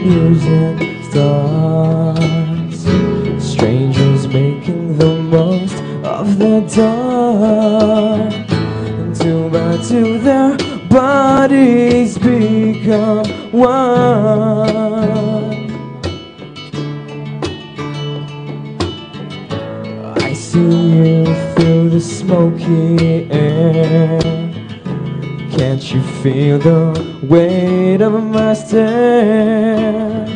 confusion starts Strangers making the most of the dark. And two by two their bodies become one. I see you through the smoky air. Can't you feel the weight of my stare?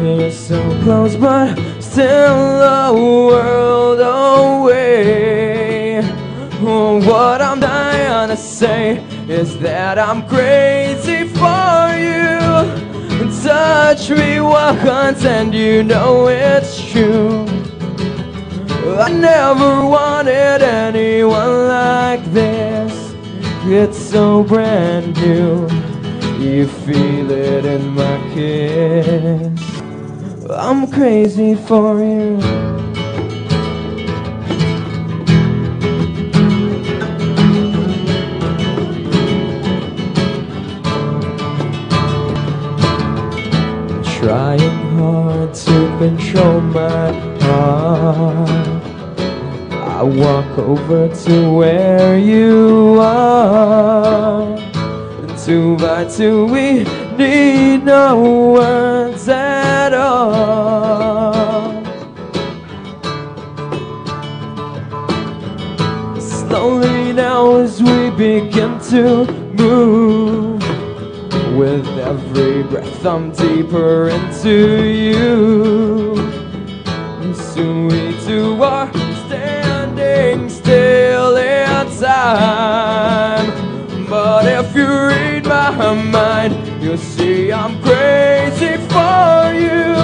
You're so close, but still a world away. What I'm dying to say is that I'm crazy for you. Touch me once, and you know it's true. I never wanted anyone. It's so brand new. You feel it in my kiss. I'm crazy for you. Trying hard to control my heart. I walk over to where you are. And two by two, we need no words at all. Slowly now, as we begin to move. With every breath, I'm deeper into you. Mind, you'll see I'm crazy for you.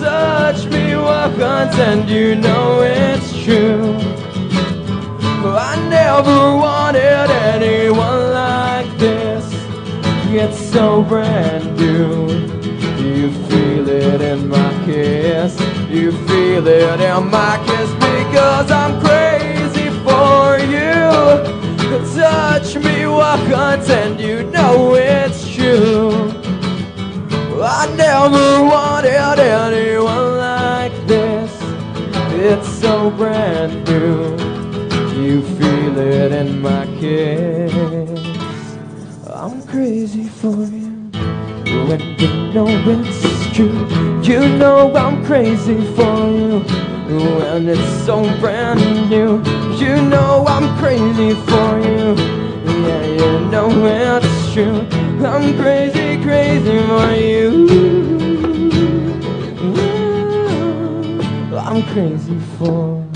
Touch me once, and you know it's true. I never wanted anyone like this. It's so brand new. You feel it in my kiss. You feel it in my kiss never wanted anyone like this. It's so brand new. You feel it in my kiss. I'm crazy for you. When you know it's true, you know I'm crazy for you. When it's so brand new, you know I'm crazy for you. Yeah, you know it's true. I'm crazy, crazy for you. I'm crazy for